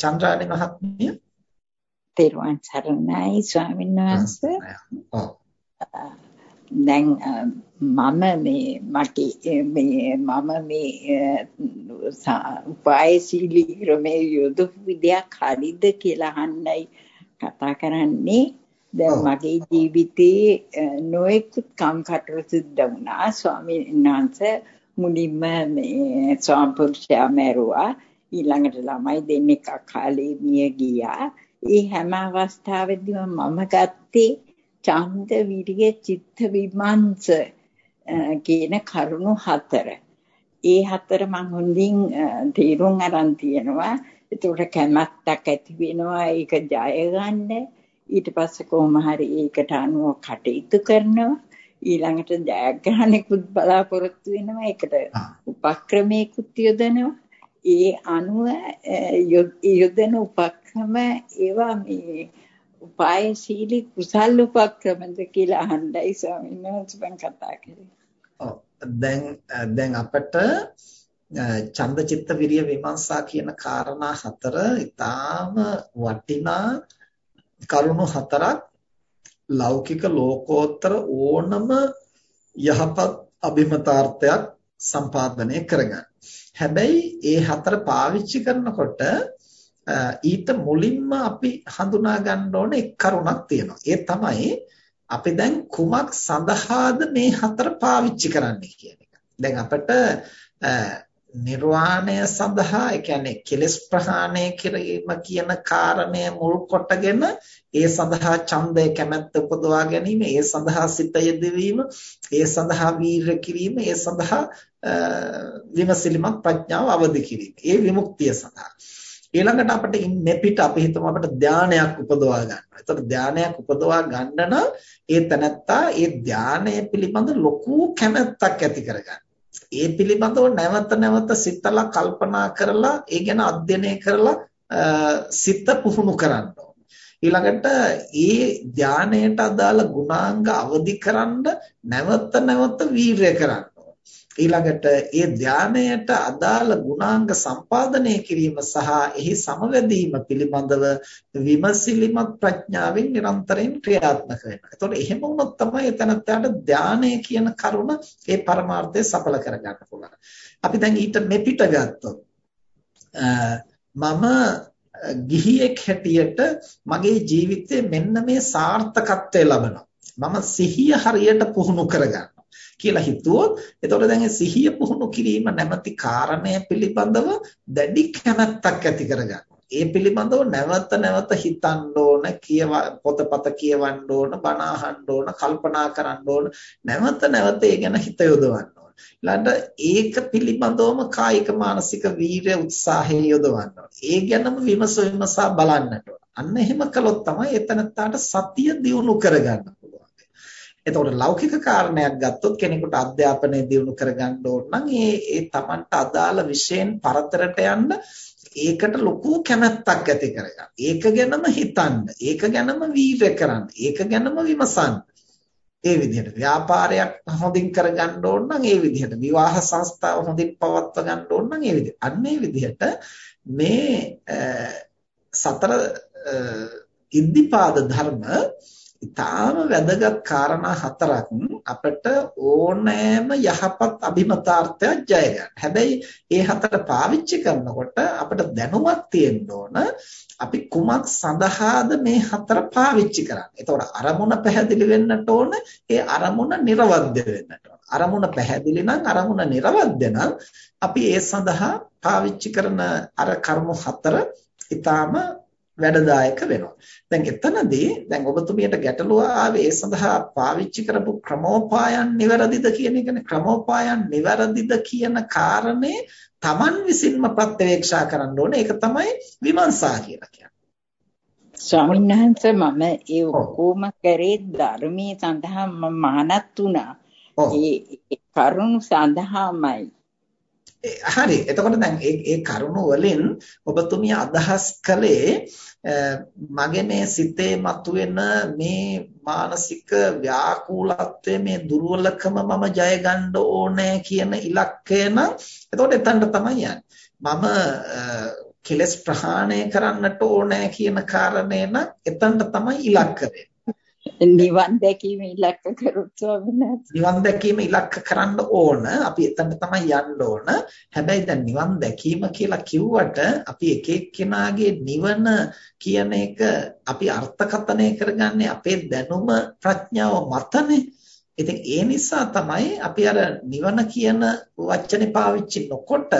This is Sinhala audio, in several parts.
චන්ද්‍රානි මහත්මිය තෙරුවන් සරණයි ස්වාමීන් වහන්සේ. දැන් මම මේ මට මේ මම මේ උපායශීලී ක්‍රමයේ යොදපු විදියක් හරිද කියලා අහන්නයි කතා කරන්නේ. දැන් මගේ ජීවිතේ නොයෙකුත් කම් කටයුතු සිද්ධ වුණා. ස්වාමීන් වහන්සේ මුලින්ම මේ ස්වාම්පුරුෂයා මැරුවා. ඊළඟට ළමයි දෙන්නෙක් අකාලේ මිය ගියා. ඒ හැම අවස්ථාවෙදීම මම ගත්තේ ඡන්ද විරිය චිත්ත විමංශ කියන කරුණු හතර. ඒ හතර මම හොඳින් තීරුම් අරන් තියෙනවා. ඒකට කැමැත්තක් ඇති වෙනවා ඒක ජය ගන්න. ඊට පස්සේ කොහොම හරි ඒකට අනුව කටයුතු කරනවා. ඊළඟට ජයග්‍රහණයකුත් බලාපොරොත්තු වෙනවා. ඒකට උපක්‍රමයකුත් යොදනවා. ඒ අනුව යොදන උපක්‍රම ඒවා මේ උපායශීලී කුසල් උපක්‍රමද කියලා අහන්නයි ස්වාමීන් වහන්සේ කතා කරේ. ඔව් දැන් දැන් අපට චන්දචිත්ත විරිය විමර්ශා කියන කාරණා හතර ඊටාම වටිනා කරුණු හතරක් ලෞකික ලෝකෝත්තර ඕනම යහපත් අභිමතාර්ථයක් සම්පාදනය කරගන්න. හැබැයි ඒ හතර පාවිච්චි කරනකොට ඊට මුලින්ම අපි හඳුනා ගන්න ඕන එක් කරුණක් තියෙනවා. ඒ තමයි අපි දැන් කුමක් සඳහාද මේ හතර පාවිච්චි කරන්නේ කියන එක. දැන් අපිට නිර්වාණය සඳහා ඒ කියන්නේ කෙලෙස් ප්‍රහාණය කිරීම කියන කාරණය මුල් කොටගෙන ඒ සඳහා ඡන්දය කැමැත්ත උපදවා ගැනීම ඒ සඳහා සිත යෙදවීම ඒ සඳහා වීරය කිරීම ඒ සඳහා විමසිලිමත් ප්‍රඥාව අවදි කිරීම ඒ විමුක්තිය සඳහා ඊළඟට අපිට ඉන්නේ පිට අපි හිතමු අපිට ධානයක් උපදවා ගන්නවා. එතකොට ධානයක් උපදවා ගන්න නම් ඒ තනත්තා ඒ ධානය පිළිබඳ ලොකු කැමැත්තක් ඇති කරගන්න. ඒ පිළිබඳව නැවත නැවත සිතලා කල්පනා කරලා ඒ ගැන අධ්‍යයනය කරලා සිත පුහුණු කරන්න ඊළඟට ඒ ධානයට අදාළ ගුණාංග අවදි කරන්න නැවත නැවත වීරය කරන්න. ඊළඟට ඒ ධානයට අදාළ ගුණාංග සම්පාදනය කිරීම සහ එහි සමවැදීම පිළිබඳව විමසිලිමත් ප්‍රඥාවෙන් නිරන්තරයෙන් ක්‍රියාත්මක වෙනවා. එතකොට එහෙම වුණොත් තමයි එතනත්ට ධානය කියන කරුණ ඒ පරමාර්ථය සඵල කරගන්න පුළුවන්. අපි දැන් ඊට මෙපිට ගත්තොත් මම ගිහියෙක් හැටියට මගේ ජීවිතයේ මෙන්න මේ සාර්ථකත්වය ලබනවා. මම සිහිය හරියට පුහුණු කරගන්න. කියලා හිතුවොත් එතකොට දැන් ඒ සිහිය පුහුණු කිරීම නැමැති කාරණය පිළිබඳව දැඩි කැමැත්තක් ඇති කරගන්න. ඒ පිළිබඳව නැවත නැවත හිතන්න ඕන, කියව පොතපත කියවන්න ඕන, බණ අහන්න ඕන, කල්පනා කරන්න ඕන, නැවත නැවත ඒ ගැන හිත යොදවන්න ඕන. ඊළඟට ඒක පිළිබඳවම කායික මානසික වීරය උත්සාහය යොදවන්න ඕන. ඒ ගැනම විමස විමසා බලන්නට ඕන. අන්න එහෙම කළොත් තමයි එතනටට සතිය දියුණු කරගන්න එතකොට ලෞකික කාරණයක් ගත්තොත් කෙනෙකුට අධ්‍යාපනය දියුණු කරගන්න ඕන නම් ඒ ඒ Tamanට අදාළ විෂයෙන් පරතරට යන්න ඒකට ලොකු කැමැත්තක් ඇති කරගන්න. ඒක ගැනම හිතන්න. ඒක ගැනම වීරය කරන්න. ඒක ගැනම විමසන්න. ඒ විදිහට ව්‍යාපාරයක් හොඳින් කරගන්න ඕන නම් ඒ විදිහට විවාහ සංස්ථාව හොඳින් පවත්වා ගන්න ඕන නම් ඒ විදිහට. අන්න ඒ විදිහට මේ සතර ඉද්ධිපාද ධර්ම ඊටාම වැදගත් කාරණා හතරක් අපිට ඕනෑම යහපත් අභිමතාර්ථයක් ජය ගන්න. හැබැයි ඒ හතර පාවිච්චි කරනකොට අපිට දැනුමක් තියෙන්න ඕන අපි කුමක් සඳහාද මේ හතර පාවිච්චි කරන්නේ. එතකොට අරමුණ පැහැදිලි වෙන්නට ඕන, ඒ අරමුණ නිර්වද්‍ය වෙන්නට ඕන. අරමුණ පැහැදිලි නම් අරමුණ නිර්වද්‍ය නම් අපි ඒ සඳහා පාවිච්චි කරන අර කර්ම හතර ඊටාම වැඩදායක වෙනවා. දැන් එතනදී දැන් ඔබතුමියට ගැටලුව ආවේ ඒ සඳහා පාවිච්චි කරපු ක්‍රමෝපායන් නිවැරදිද කියන එකනේ. ක්‍රමෝපායන් නිවැරදිද කියන කාරණේ Taman විසින්ම ප්‍රත්‍යවේක්ෂා කරන්න ඕනේ. ඒක තමයි විමර්ශා කියලා කියන්නේ. ස්වාමීන් වහන්සේ මම ඒ ඔක්කොම කරේ ධර්මයේ සඳහා මම මහානත් වුණා. ඒ කරුණු සඳහාමයි හරි. එතකොට දැන් ඒ ඒ කරුණ වලින් ඔබතුමිය අදහස් කළේ මගේ මේ සිතේ මතුවෙන මේ මානසික ව්‍යාකූලත්වයේ මේ දුර්වලකම මම ජය ගන්න ඕනේ කියන ඉලක්කය නම් එතකොට එතනට තමයි යන්නේ. මම කෙලස් ප්‍රහාණය කරන්නට ඕනේ කියන කාරණේ නම් එතනට තමයි ඉලක්ක නිවන් දැකීම ඉලක්ක කරොත් ස්වාමීන් වහන්සේ නිවන් දැකීම ඉලක්ක කරන්න ඕන අපි එතනට තමයි යන්න ඕන හැබැයි දැන් නිවන් දැකීම කියලා කිව්වට අපි එක එක්කෙනාගේ නිවන කියන එක අපි අර්ථකථනය කරගන්නේ අපේ දැනුම ප්‍රඥාව මතනේ ඉතින් ඒ නිසා තමයි අපි අර නිවන කියන වචනේ පාවිච්චි නොකොට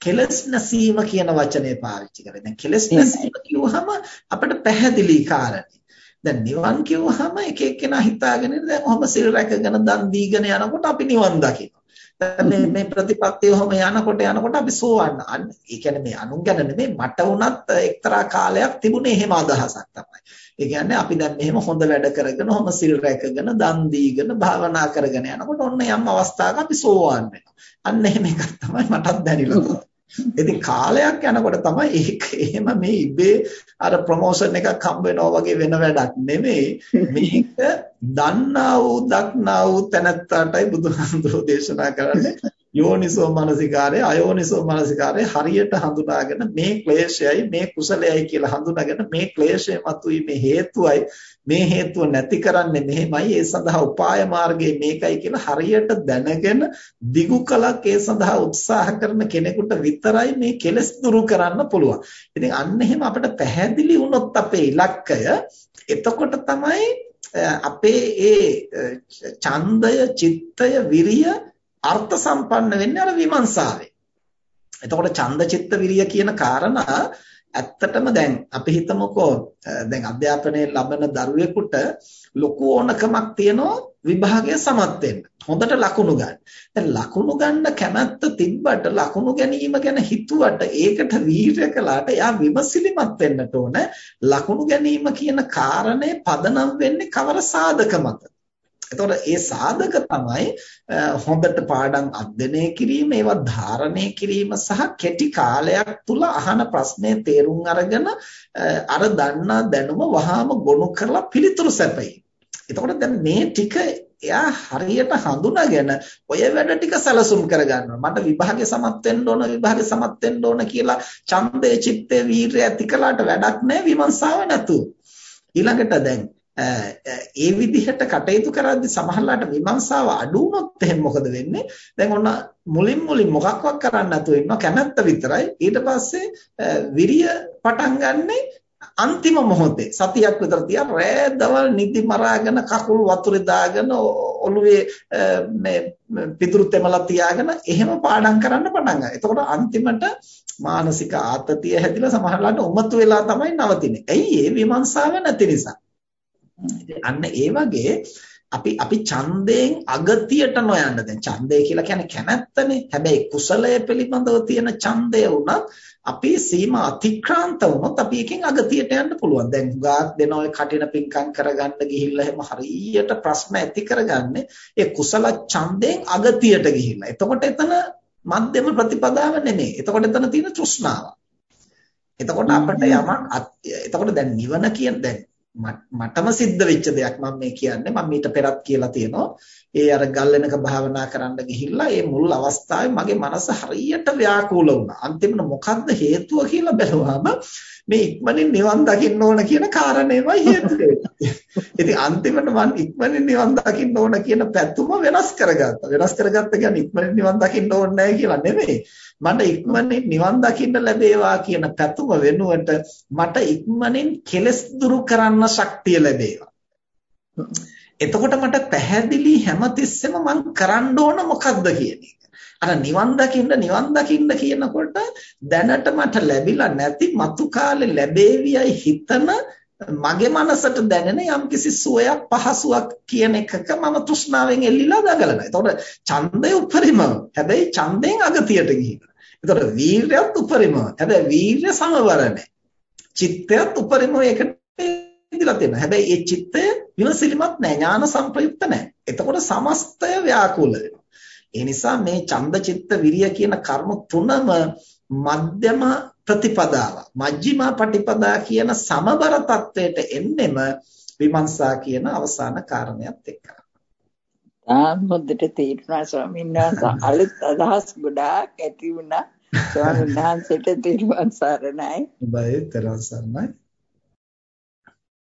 කෙලස් නැසීම කියන වචනේ පාවිච්චි කරන්නේ. දැන් කෙලස් නැසීම කිව්වහම අපිට පැහැදිලි කාරණේ. දැන් නිවන් කිව්වහම එක එක්කෙනා හිතාගෙන දැන් ඔහම සිල් රැකගෙන දන් දීගෙන යනකොට අපි නිවන් දකිනවා. මේ මේ ප්‍රතිපත්තිය ඔහම යනකොට යනකොට අපි සෝවන්න. අන්න ඒ කියන්නේ මේ අනුන් ගැන නෙමෙයි මට වුණත් එක්තරා කාලයක් තිබුණේ එහෙම අදහසක් තමයි. ඒ කියන්නේ අපි දැන් මෙහෙම හොඳ වැඩ කරගෙන, ඔහම සිල් රැකගෙන, දන් දීගෙන, භාවනා කරගෙන යනකොට ඔන්න යම් අවස්ථාවක අපි සෝවාන් වෙනවා. අන්න එහෙම එකක් තමයි මටත් දැනෙලා ඉතින් කාලයක් යනකොට තමයි ඒක එහෙම මේ ඉබේ අර ප්‍රොමෝෂන් එකක් හම්බ වෙනවා වගේ වෙන වැඩක් නෙමෙයි. මේක දන්නා වූ දක්නා වූ තැනැත්තාටයි බුදුහාමුදුරෝ දේශනා කරන්නේ. යෝනිසෝ මනසිකාරය අයෝනිසෝ මනසිකාරය හරියට හඳුනාගෙන මේ ක්ලේශයයි මේ කුසලයයි කියලා හඳුනාගෙන මේ ක්ලේශය මතුවීමේ හේතුවයි මේ හේතුව නැති කරන්නේ මෙහෙමයි ඒ සඳහා උපාය මාර්ගය මේකයි කියලා හරියට දැනගෙන දිගු කලක් ඒ සඳහා උත්සාහ කරන කෙනෙකුට විතරයි මේ කෙලෙස් දුරු කරන්න පුළුවන්. ඉතින් අන්න එහෙම අපිට පැහැදිලි වුණොත් අපේ ඉලක්කය එතකොට තමයි අපේ ඒ ඡන්දය, චිත්තය, විරිය අර්ථ සම්පන්න වෙන්නේ අර විමර්ශාවේ. එතකොට ඡන්ද චිත්ත විරිය කියන කාරණා ඇත්තටම දැන් අපි හිතමුකෝ දැන් අධ්‍යාපනයේ ලබන දරුවෙකුට ලොකු ඕනකමක් තියෙනවා විභාගය සමත් වෙන්න. හොඳට ලකුණු ගන්න. දැන් ලකුණු ගන්න කැමැත්ත තිබ්බට ලකුණු ගැනීම ගැන හිතුවට ඒකට වීරය කළාට එයා විමසිලිමත් වෙන්නට ඕන. ලකුණු ගැනීම කියන කාරණය පදනම් වෙන්නේ කවර සාධක මතද? එතකොට ඒ සාධක තමයි හොඳට පාඩම් අධ්‍යයනය කිරීම, ඒවා ධාරණය කිරීම සහ කෙටි කාලයක් තුල අහන ප්‍රශ්නේ තේරුම් අරගෙන අර දන්නා දැනුම වහාම ගොනු කරලා පිළිතුරු සැපයීම. එතකොට දැන් මේ ටික එයා හරියට හඳුනාගෙන ඔය වැඩ ටික සැලසුම් කරගන්නවා. මට විභාගේ සමත් වෙන්න ඕන විභාගේ සමත් වෙන්න ඕන කියලා ඡන්දේ චිත්තේ වීරය ඇති කළාට වැඩක් නැහැ විමර්ශාව නැතුව. ඊළඟට දැන් ඒ විදිහට කටයුතු කරද්දී සමහරලාට විමර්ශාව අඩු වුණොත් එහෙනම් මොකද වෙන්නේ? දැන් ඔන්න මුලින් මුලින් මොකක්වත් කරන්න නැතුව ඉන්නවා කැමැත්ත විතරයි. ඊට පස්සේ විරිය පටන් ගන්නේ අන්තිම මොහොතේ සතියක් විතර තියා රෑ දවල් නිදි මරාගෙන කකුල් වතුරේ දාගෙන ඔළුවේ මේ පිටුරු තෙමලා තියාගෙන එහෙම පාඩම් කරන්න පටන් ගන්නවා. එතකොට අන්තිමට මානසික ආතතිය හැදිලා සමහරලාට උමතු වෙලා තමයි නවතින්නේ. ඇයි ඒ විමර්ශාව නැති නිසා. අන්න ඒ වගේ අපි අපි ඡන්දයෙන් අගතියට නොයන්න දැන් ඡන්දය කියලා කියන්නේ කැමැත්තනේ. හැබැයි කුසලය පිළිබඳව තියෙන ඡන්දය වුණත් අපි සීමා අතික්‍රාන්ත වුණොත් අපි එකෙන් අගතියට යන්න පුළුවන්. දැන් ගාක් දෙන ඔය කටින පිංකම් කරගන්න ගිහිල්ලා එහෙම හරියට ප්‍රශ්න ඇති කරගන්නේ ඒ කුසල ඡන්දයෙන් අගතියට ගිහිල්ලා. එතකොට එතන මධ්‍යම ප්‍රතිපදාව නෙමෙයි. එතකොට එතන තියෙන තෘෂ්ණාව. එතකොට අපිට යමක් එතකොට දැන් නිවන කියන දැන් මටම සිද්ධ වෙච්ච දෙයක් මම මේ කියන්නේ. මම ඊට පෙරත් කියලා තියෙනවා. ඒ අර ගල්ලෙනක භාවනා කරන්න ගිහිල්ලා ඒ මුල් අවස්ථාවේ මගේ මනස හරියට ව්‍යාකූල වුණා. අන්තිමට මොකද්ද හේතුව කියලා බැලුවාම මේ ඉක්මනින් නිවන් දකින්න ඕන කියන කාරණේමයි හේතුව ඉතින් අන්තිමට මම ඉක්මනින් නිවන් දකින්න ඕන කියන පැතුම වෙනස් කරගත්තා. වෙනස් කරගත්ත කියන්නේ ඉක්මනින් නිවන් දකින්න ඕනේ නැහැ කියලා නෙමෙයි. මට ඉක්මනින් නිවන් දකින්න ලැබේවා කියන පැතුම වෙනුවට මට ඉක්මනින් කෙලස් දුරු කරන්න ශක්තිය ලැබේවා. එතකොට මට පැහැදිලි හැමතිස්සෙම මං කරන්න ඕන මොකද්ද කියන එක. අර නිවන් දකින්න නිවන් දකින්න කියනකොට දැනට මට ලැබිලා නැති මතු කාලේ ලැබේවියයි හිතන මගේ මනසට දැනෙන යම්කිසි සුවයක් පහසුවක් කියන එකක මම තෘෂ්ණාවෙන් එල්ලිලා දඟලනවා. එතකොට ඡන්දය උපරිම. හැබැයි ඡන්දයෙන් අගතියට ගිහින්. එතකොට වීරයත් උපරිම. හැබැයි වීරය සමවර නැහැ. චිත්තයත් උපරිම එකට ඉඳලා තියෙනවා. හැබැයි ඒ චිත්තය විමසිලිමත් නැහැ. ඥාන සංප්‍රයුක්ත නැහැ. එතකොට සමස්තය ව්‍යාකූල වෙනවා. ඒ නිසා මේ ඡන්ද චිත්ත විරිය කියන කර්ම තුනම මධ්‍යම ප්‍රතිපදාව. මජ්ක්‍ධිමා පටිපදා කියන සමබර තත්වයට එන්නෙම විමර්ශා කියන අවසාන කාරණයක් එක්කලා. ආ හොඳට තේරුණා ස්වාමීන් වහන්සේ අලුත් අදහස් ගොඩාක් ඇති වුණා ස්වාමීන් වහන්සේට තිරුවන් සරණයි. ඔබයි තිරුවන් සරණයි.